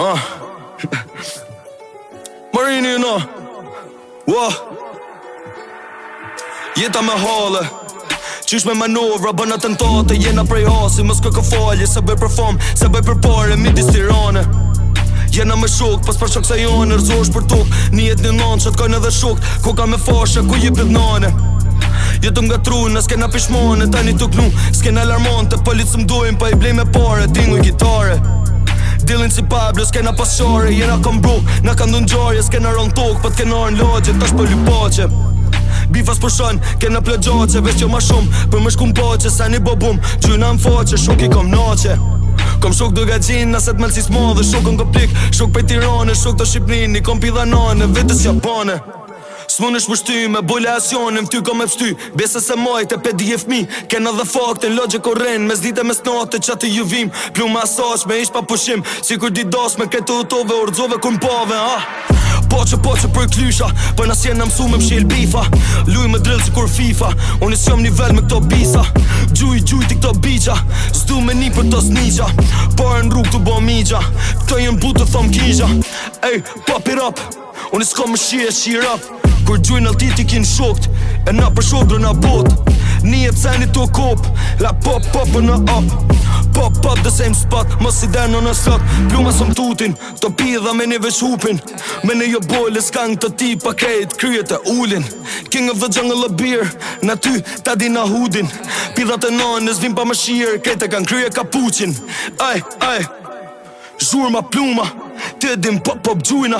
Ah. Oh. Marini no. Wo. Jeta me hale Qysh me manovra, bëna të jena prej hasi Mos kë kë falje, se bëj për fam, se bëj për pare, mi dis tirane Jena me shukt, pas për shok se janë, jo Rëzosh për tuk Një një nëndë, që t'kojnë edhe shukt, ku ka me fashe, ku jip dhe nane Jëtëm nga tru, në s'kena pishmone, tani t'u knu, s'kena alarmante Pëllitë po së mdojnë, pa po i blej me pare, t'ingu i gitare Dillin si Pablo, s'kena pasore Jena kam bruk, na kam du n'gjore S'kena ron tuk, pa po t'kena orën logje Tash për lupoqe Bifas për shon, kena plegjoqe gjoqe Vesh që ma shumë, për më shkum poqe Sa një bobum, gjuna më foqe Shuk i kom noqe Kom shuk dhe gajin, nëse t'melë si s'modhe Shuk në këplik, shuk pe tirone Shuk të Shqipnin, një kom pi dhanone Vetës Japone Së është në me bulle asionim Ty ko me pështy Besë se majt e pedi e fmi Kena dhe faktin logik o rrin Me zdite me snate qa të juvim vim me asash me ish pa pushim Si kur di dos me këtë utove ordzove kun pave ha Po që po që për klysha Për nas jenë në mësu me mshil bifa Luj me drill që kur FIFA Unë isë jom nivel me këto bisa Gjuj, gjuj ti këto bicha Sdu me një për të snigja Por në rrug të bo migja Këto jenë butë të thom kizha Ej, pop it up Unë isë kom më shi e shi rap Kur gjuj në ti ti kin shokt E na për shodrë na bot Nije pëse një të kop La pop pop në op Pop pop the same spot Mos i den në në slot Pluma së më tutin Të pidha me një vesh hupin Me një jo bojle skang të ti pa kejt Kryet e ullin King of the jungle a beer ty ta di na hudin Pidha të nanë në zvim pa më shirë Kejt e kan krye kapuqin Aj, aj Zhur ma pluma Ti edhim pop pop gjujna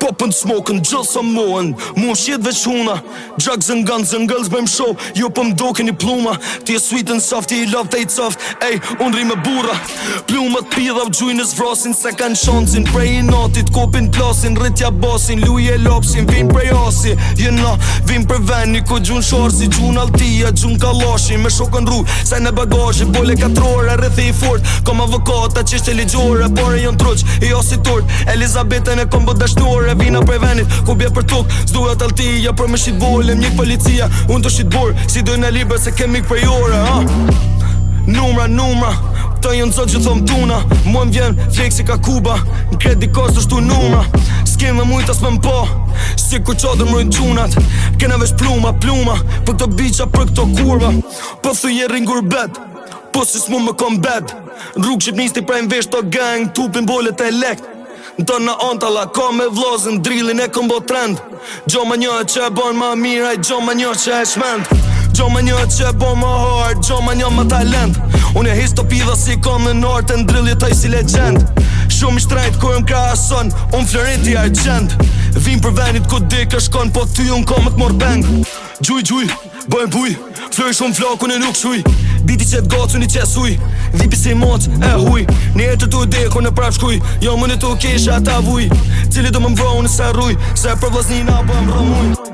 Pop and smoke and gjull sa muen Mu shjet veç huna Drugs and guns and girls bëjmë show Jo po pëm doke një pluma Ti e sweet and soft, ti i love te i soft Ej, unë ri me burra Plumat pitha u gjujnës vrasin Se kanë shonsin Prej i natit, kopin plasin Rritja basin, luje lopsin Vin prej asi, jena Vin për veni, ko gjun shorsi Gjun altia, gjun kalashi Me shokën rru, se në bagajin Bole katrore, rrithi i for Kom më vë ligjore Por e jën truq, i osi turt Elizabetën e kom bët dështuar E vina prej venit, ku bje për tuk Zdu tallti ja jo për me shqit bull policia, unë të shqit bur Si dojnë e liber se kemi për jore ha? Numra, numra Të jënë zotë që thëmë tuna Muë më vjenë, si ka kuba Në kretë dikos është të numra Skinë dhe mujtë asë me më po Si ku qodër më rëjnë qunat Kena vesh pluma, pluma Për këto bicha, për këto kurva Për po thujë e ringur Po si s'mu më kom bed Në rrugë qip prajnë vesh të gang Tupin bolet e lekt Në të në onë lako me vlozën Drillin e kom bo trend Gjo më një që e bon ma miraj Gjo më një që e shmend Gjo më një që e bon ma hard Gjo më një më talent Unë e his të pidha si kom në nartë Në drillin t'aj si legend Shumë i shtrejt kër në kraja son Unë flërin t'i argend Vim për venit ku di shkon Po t'y unë kom t'mor bend Gjuj, gjuj, bëjn buj Flërin shumë flokun e nuk shuj Biti që të një qesuj huj Dhipi si moc e huj Një të të deko në prap shkuj Jo më në të kesha ta vuj Cili do më më në sa ruj Se për vlasnina po më rëmuj